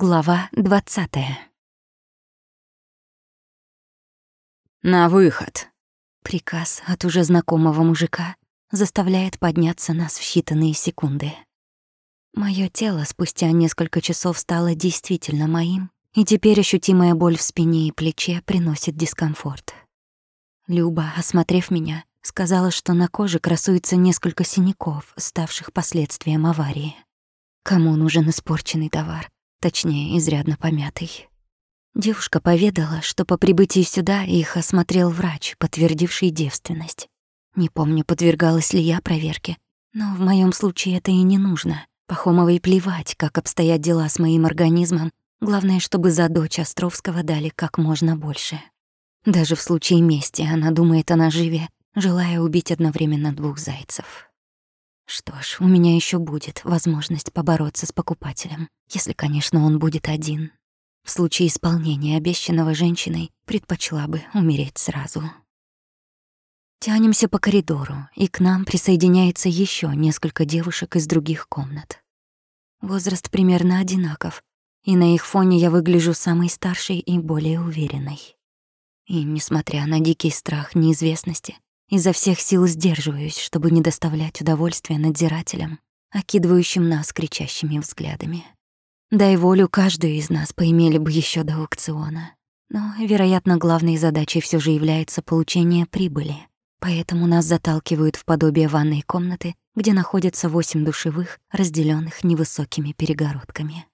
Глава двадцатая. «На выход!» Приказ от уже знакомого мужика заставляет подняться нас в считанные секунды. Моё тело спустя несколько часов стало действительно моим, и теперь ощутимая боль в спине и плече приносит дискомфорт. Люба, осмотрев меня, сказала, что на коже красуется несколько синяков, ставших последствием аварии. Кому нужен испорченный товар? Точнее, изрядно помятый. Девушка поведала, что по прибытии сюда их осмотрел врач, подтвердивший девственность. Не помню, подвергалась ли я проверке, но в моем случае это и не нужно. Пахомовой плевать, как обстоят дела с моим организмом, главное, чтобы за дочь Островского дали как можно больше. Даже в случае мести она думает о наживе, желая убить одновременно двух зайцев. Что ж, у меня еще будет возможность побороться с покупателем, если, конечно, он будет один. В случае исполнения обещанного женщиной предпочла бы умереть сразу. Тянемся по коридору, и к нам присоединяется еще несколько девушек из других комнат. Возраст примерно одинаков, и на их фоне я выгляжу самой старшей и более уверенной. И, несмотря на дикий страх неизвестности, Изо всех сил сдерживаюсь, чтобы не доставлять удовольствия надзирателям, окидывающим нас кричащими взглядами. Дай волю, каждую из нас поимели бы еще до аукциона. Но, вероятно, главной задачей все же является получение прибыли. Поэтому нас заталкивают в подобие ванной комнаты, где находятся восемь душевых, разделенных невысокими перегородками.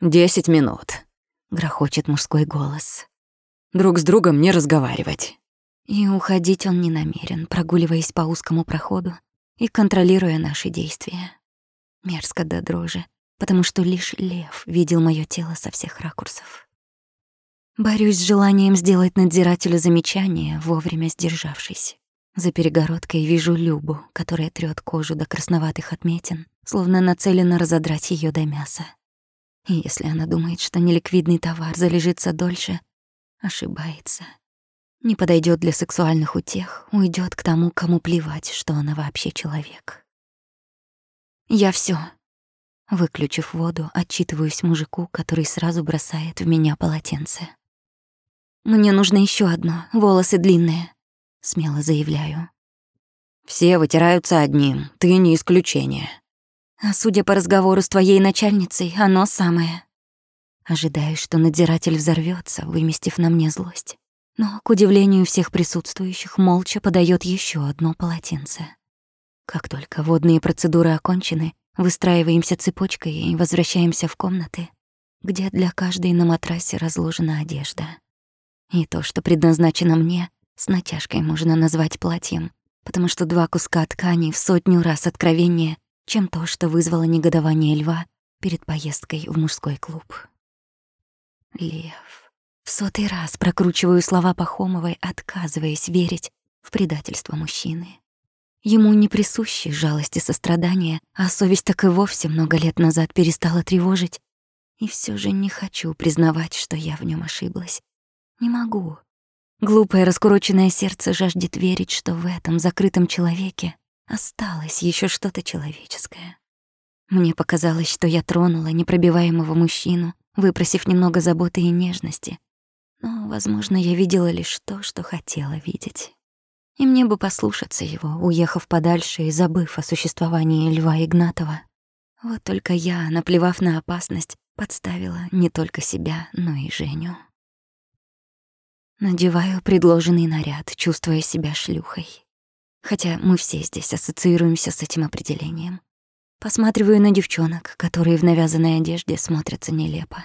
«Десять минут», — грохочет мужской голос. «Друг с другом не разговаривать». И уходить он не намерен, прогуливаясь по узкому проходу и контролируя наши действия. Мерзко до дрожи, потому что лишь лев видел моё тело со всех ракурсов. Борюсь с желанием сделать надзирателю замечание, вовремя сдержавшись. За перегородкой вижу Любу, которая трёт кожу до красноватых отметин, словно нацелена разодрать её до мяса. И если она думает, что неликвидный товар залежится дольше, ошибается не подойдет для сексуальных утех, уйдет к тому, кому плевать, что она вообще человек. Я все. Выключив воду, отчитываюсь мужику, который сразу бросает в меня полотенце. Мне нужно еще одно, волосы длинные, смело заявляю. Все вытираются одним, ты не исключение. А судя по разговору с твоей начальницей, оно самое. Ожидаю, что надзиратель взорвется, выместив на мне злость но, к удивлению всех присутствующих, молча подает еще одно полотенце. Как только водные процедуры окончены, выстраиваемся цепочкой и возвращаемся в комнаты, где для каждой на матрасе разложена одежда. И то, что предназначено мне, с натяжкой можно назвать платьем, потому что два куска ткани в сотню раз откровеннее, чем то, что вызвало негодование льва перед поездкой в мужской клуб. Лев. В сотый раз прокручиваю слова Пахомовой, отказываясь верить в предательство мужчины. Ему не присущи жалость и сострадание, а совесть так и вовсе много лет назад перестала тревожить. И все же не хочу признавать, что я в нем ошиблась. Не могу. Глупое раскуроченное сердце жаждет верить, что в этом закрытом человеке осталось еще что-то человеческое. Мне показалось, что я тронула непробиваемого мужчину, выпросив немного заботы и нежности, но, возможно, я видела лишь то, что хотела видеть. И мне бы послушаться его, уехав подальше и забыв о существовании Льва Игнатова. Вот только я, наплевав на опасность, подставила не только себя, но и Женю. Надеваю предложенный наряд, чувствуя себя шлюхой. Хотя мы все здесь ассоциируемся с этим определением. Посматриваю на девчонок, которые в навязанной одежде смотрятся нелепо.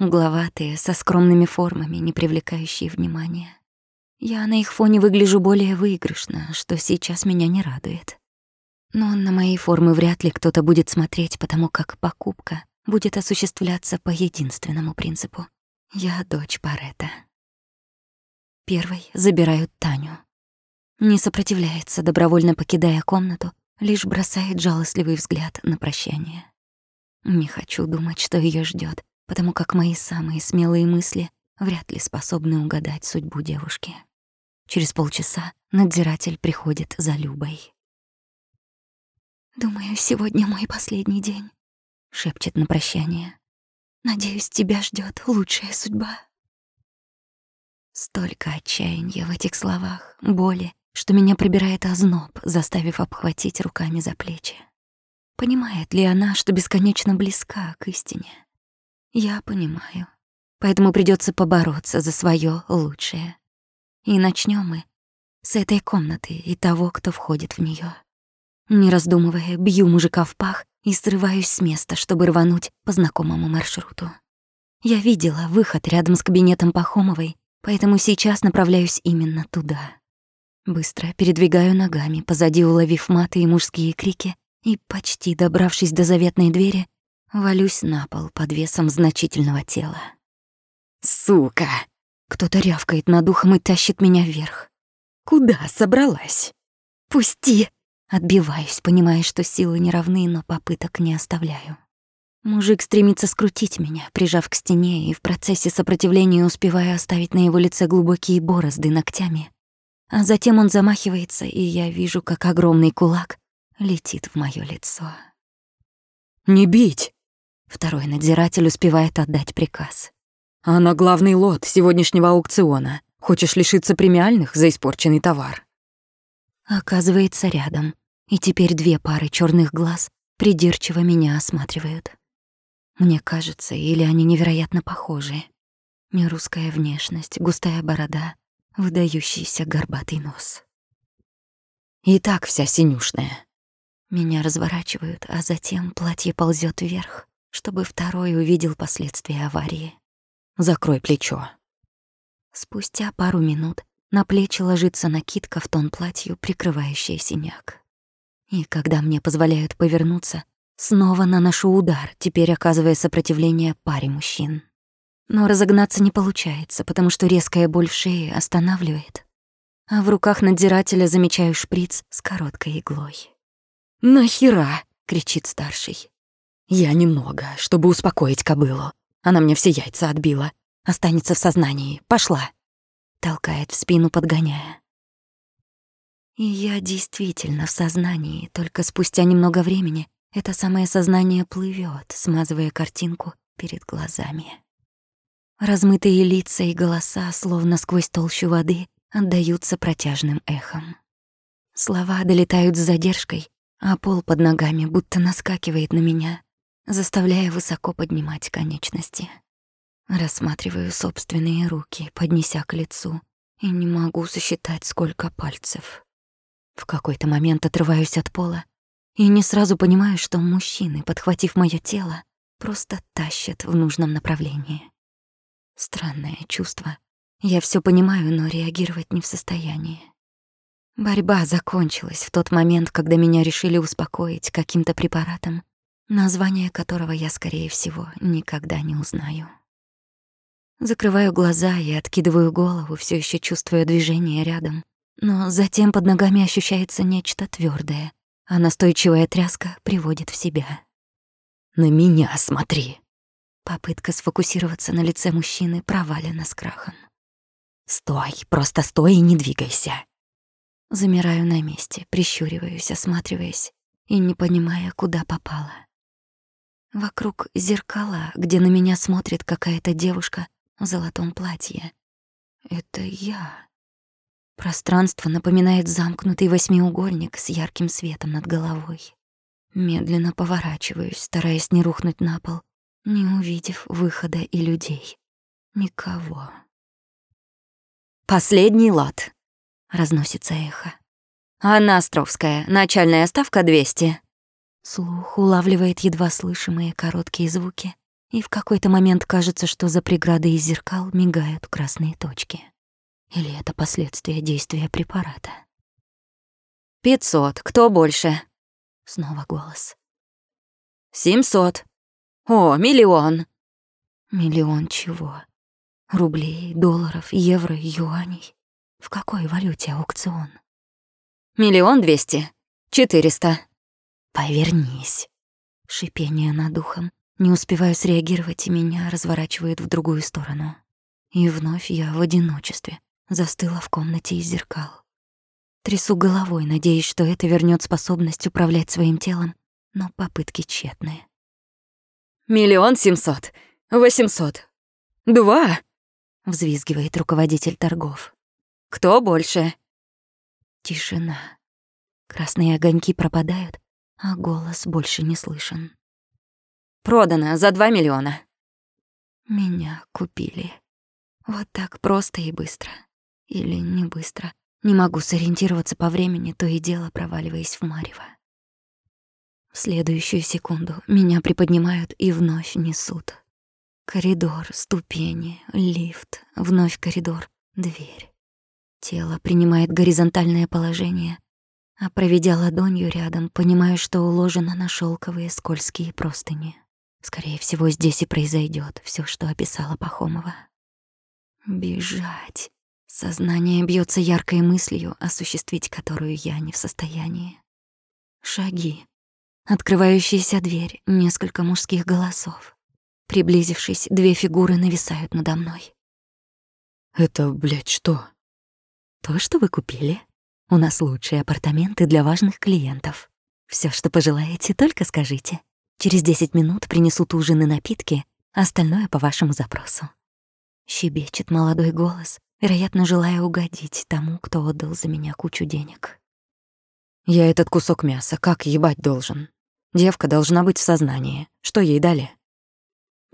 Угловатые, со скромными формами, не привлекающие внимания. Я на их фоне выгляжу более выигрышно, что сейчас меня не радует. Но на мои формы вряд ли кто-то будет смотреть, потому как покупка будет осуществляться по единственному принципу. Я дочь Парета. Первой забирают Таню. Не сопротивляется, добровольно покидая комнату, лишь бросает жалостливый взгляд на прощание. Не хочу думать, что ее ждет, потому как мои самые смелые мысли вряд ли способны угадать судьбу девушки. Через полчаса надзиратель приходит за Любой. «Думаю, сегодня мой последний день», — шепчет на прощание. Надеюсь, тебя ждет лучшая судьба. Столько отчаяния в этих словах, боли, что меня пробирает озноб, заставив обхватить руками за плечи. Понимает ли она, что бесконечно близка к истине? Я понимаю. Поэтому придется побороться за свое лучшее. И начнем мы с этой комнаты и того, кто входит в нее. Не раздумывая, бью мужика в пах и срываюсь с места, чтобы рвануть по знакомому маршруту. Я видела выход рядом с кабинетом Пахомовой, поэтому сейчас направляюсь именно туда. Быстро передвигаю ногами, позади уловив маты и мужские крики, и, почти добравшись до заветной двери, валюсь на пол под весом значительного тела. «Сука!» Кто-то рявкает над ухом и тащит меня вверх. «Куда собралась?» «Пусти!» Отбиваюсь, понимая, что силы не равны, но попыток не оставляю. Мужик стремится скрутить меня, прижав к стене, и в процессе сопротивления успеваю оставить на его лице глубокие борозды ногтями. А затем он замахивается, и я вижу, как огромный кулак летит в моё лицо. «Не бить!» Второй надзиратель успевает отдать приказ. «Она главный лот сегодняшнего аукциона. Хочешь лишиться премиальных за испорченный товар?» Оказывается рядом, и теперь две пары черных глаз придирчиво меня осматривают. Мне кажется, или они невероятно похожи. Нерусская внешность, густая борода, выдающийся горбатый нос. И так вся синюшная. Меня разворачивают, а затем платье ползет вверх, чтобы второй увидел последствия аварии. Закрой плечо. Спустя пару минут на плечи ложится накидка в тон платью, прикрывающая синяк. И когда мне позволяют повернуться, снова наношу удар, теперь оказывая сопротивление паре мужчин. Но разогнаться не получается, потому что резкая боль в шее останавливает. А в руках надзирателя замечаю шприц с короткой иглой. «Нахера?» — кричит старший. «Я немного, чтобы успокоить кобылу. Она мне все яйца отбила. Останется в сознании. Пошла!» толкает в спину, подгоняя. И я действительно в сознании, только спустя немного времени это самое сознание плывет, смазывая картинку перед глазами. Размытые лица и голоса, словно сквозь толщу воды, отдаются протяжным эхом. Слова долетают с задержкой, а пол под ногами будто наскакивает на меня, заставляя высоко поднимать конечности. Рассматриваю собственные руки, поднеся к лицу, и не могу сосчитать, сколько пальцев. В какой-то момент отрываюсь от пола и не сразу понимаю, что мужчины, подхватив моё тело, просто тащат в нужном направлении. Странное чувство. Я всё понимаю, но реагировать не в состоянии. Борьба закончилась в тот момент, когда меня решили успокоить каким-то препаратом, название которого я, скорее всего, никогда не узнаю. Закрываю глаза и откидываю голову, все еще чувствуя движение рядом. Но затем под ногами ощущается нечто твердое, а настойчивая тряска приводит в себя. «На меня смотри!» Попытка сфокусироваться на лице мужчины провалена с крахом. «Стой, просто стой и не двигайся!» Замираю на месте, прищуриваюсь, осматриваясь и не понимая, куда попала. Вокруг зеркала, где на меня смотрит какая-то девушка в золотом платье. Это я. Пространство напоминает замкнутый восьмиугольник с ярким светом над головой. Медленно поворачиваюсь, стараясь не рухнуть на пол, не увидев выхода и людей. Никого. «Последний лот», — разносится эхо. «Анна Островская, начальная ставка 200». Слух улавливает едва слышимые короткие звуки, и в какой-то момент кажется, что за преградой из зеркал мигают красные точки. Или это последствия действия препарата? «Пятьсот. Кто больше?» Снова голос. «Семьсот. О, миллион!» «Миллион чего? Рублей, долларов, евро, юаней? В какой валюте аукцион?» «Миллион двести. Четыреста». «Повернись». Шипение над ухом, не успеваю среагировать, и меня разворачивает в другую сторону. И вновь я в одиночестве застыла в комнате из зеркал. Трясу головой, надеясь, что это вернет способность управлять своим телом, но попытки тщетные. «Миллион семьсот! восемьсот. Два!» — взвизгивает руководитель торгов. «Кто больше?» Тишина. Красные огоньки пропадают, а голос больше не слышен. «Продано за два миллиона». Меня купили. Вот так просто и быстро. Или не быстро. Не могу сориентироваться по времени, то и дело проваливаясь в марево. В следующую секунду меня приподнимают и вновь несут. Коридор, ступени, лифт, вновь коридор, дверь. Тело принимает горизонтальное положение, а проведя ладонью рядом, понимаю, что уложено на шелковые скользкие простыни. Скорее всего, здесь и произойдет все, что описала Пахомова. Бежать. Сознание бьется яркой мыслью, осуществить которую я не в состоянии. Шаги. Открывающаяся дверь, несколько мужских голосов. Приблизившись, две фигуры нависают надо мной. «Это, блядь, что?» «То, что вы купили. У нас лучшие апартаменты для важных клиентов. Все, что пожелаете, только скажите. Через десять минут принесут ужин и напитки, остальное по вашему запросу». Щебечет молодой голос, вероятно, желая угодить тому, кто отдал за меня кучу денег. «Я этот кусок мяса как ебать должен?» Девка должна быть в сознании. Что ей дали?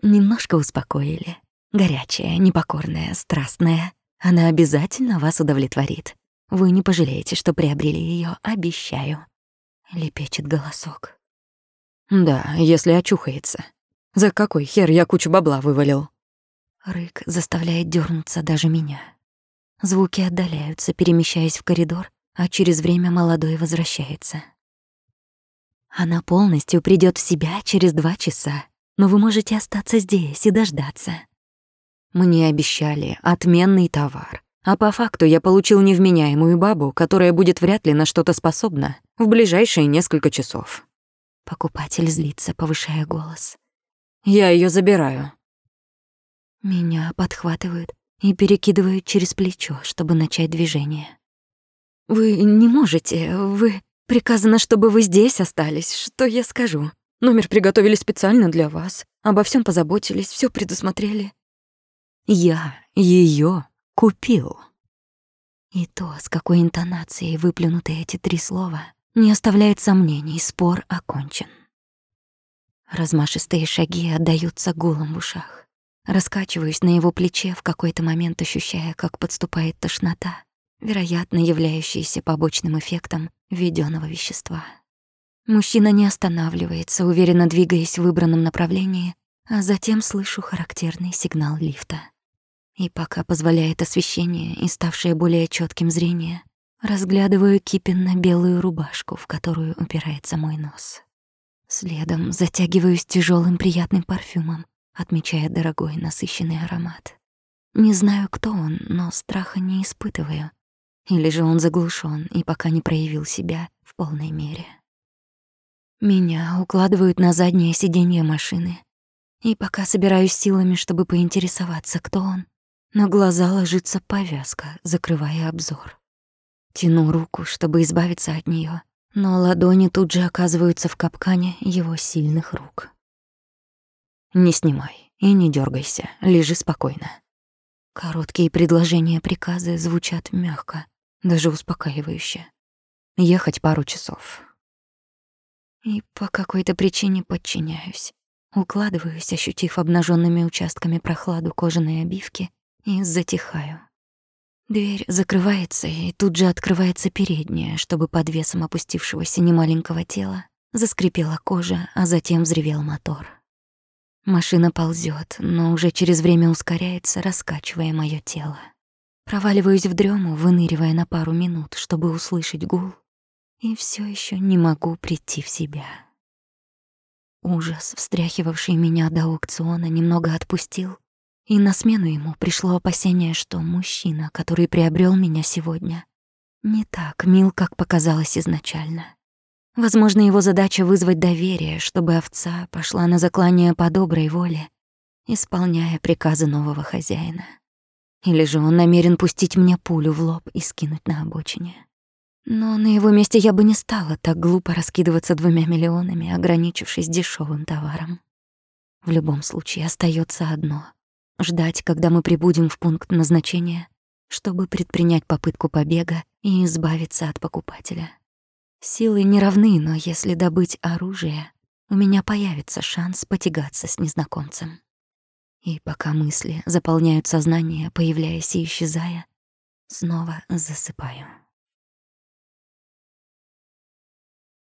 Немножко успокоили. Горячая, непокорная, страстная. Она обязательно вас удовлетворит. Вы не пожалеете, что приобрели ее, обещаю. Лепечет голосок. Да, если очухается. За какой хер я кучу бабла вывалил? Рык заставляет дернуться даже меня. Звуки отдаляются, перемещаясь в коридор, а через время молодой возвращается. Она полностью придёт в себя через два часа, но вы можете остаться здесь и дождаться. Мне обещали отменный товар, а по факту я получил невменяемую бабу, которая будет вряд ли на что-то способна в ближайшие несколько часов. Покупатель злится, повышая голос. Я её забираю. Меня подхватывают и перекидывают через плечо, чтобы начать движение. Вы не можете, вы... Приказано, чтобы вы здесь остались. Что я скажу? Номер приготовили специально для вас. Обо всем позаботились, все предусмотрели. Я ее купил. И то, с какой интонацией выплюнуты эти три слова, не оставляет сомнений, спор окончен. Размашистые шаги отдаются гулом в ушах. Раскачиваюсь на его плече, в какой-то момент ощущая, как подступает тошнота, вероятно, являющаяся побочным эффектом введенного вещества. Мужчина не останавливается, уверенно двигаясь в выбранном направлении, а затем слышу характерный сигнал лифта. И пока позволяет освещение и ставшее более четким зрение, разглядываю кипенно-белую рубашку, в которую упирается мой нос. Следом затягиваюсь тяжелым приятным парфюмом, отмечая дорогой насыщенный аромат. Не знаю, кто он, но страха не испытываю. Или же он заглушен и пока не проявил себя в полной мере. Меня укладывают на заднее сиденье машины. И пока собираюсь силами, чтобы поинтересоваться, кто он, на глаза ложится повязка, закрывая обзор. Тяну руку, чтобы избавиться от нее, но ладони тут же оказываются в капкане его сильных рук. «Не снимай и не дергайся, лежи спокойно». Короткие предложения приказы звучат мягко, даже успокаивающе. Ехать пару часов. И по какой-то причине подчиняюсь. Укладываюсь, ощутив обнаженными участками прохладу кожаной обивки, и затихаю. Дверь закрывается, и тут же открывается передняя, чтобы под весом опустившегося немаленького тела заскрипела кожа, а затем взревел мотор. Машина ползет, но уже через время ускоряется, раскачивая мое тело. Проваливаюсь в дрему, выныривая на пару минут, чтобы услышать гул, и все еще не могу прийти в себя. Ужас, встряхивавший меня до аукциона, немного отпустил, и на смену ему пришло опасение, что мужчина, который приобрел меня сегодня, не так мил, как показалось изначально. Возможно, его задача вызвать доверие, чтобы овца пошла на заклание по доброй воле, исполняя приказы нового хозяина. Или же он намерен пустить мне пулю в лоб и скинуть на обочине. Но на его месте я бы не стала так глупо раскидываться двумя миллионами, ограничившись дешевым товаром. В любом случае остается одно — ждать, когда мы прибудем в пункт назначения, чтобы предпринять попытку побега и избавиться от покупателя. Силы не равны, но если добыть оружие, у меня появится шанс потягаться с незнакомцем. И пока мысли заполняют сознание, появляясь и исчезая, снова засыпаю.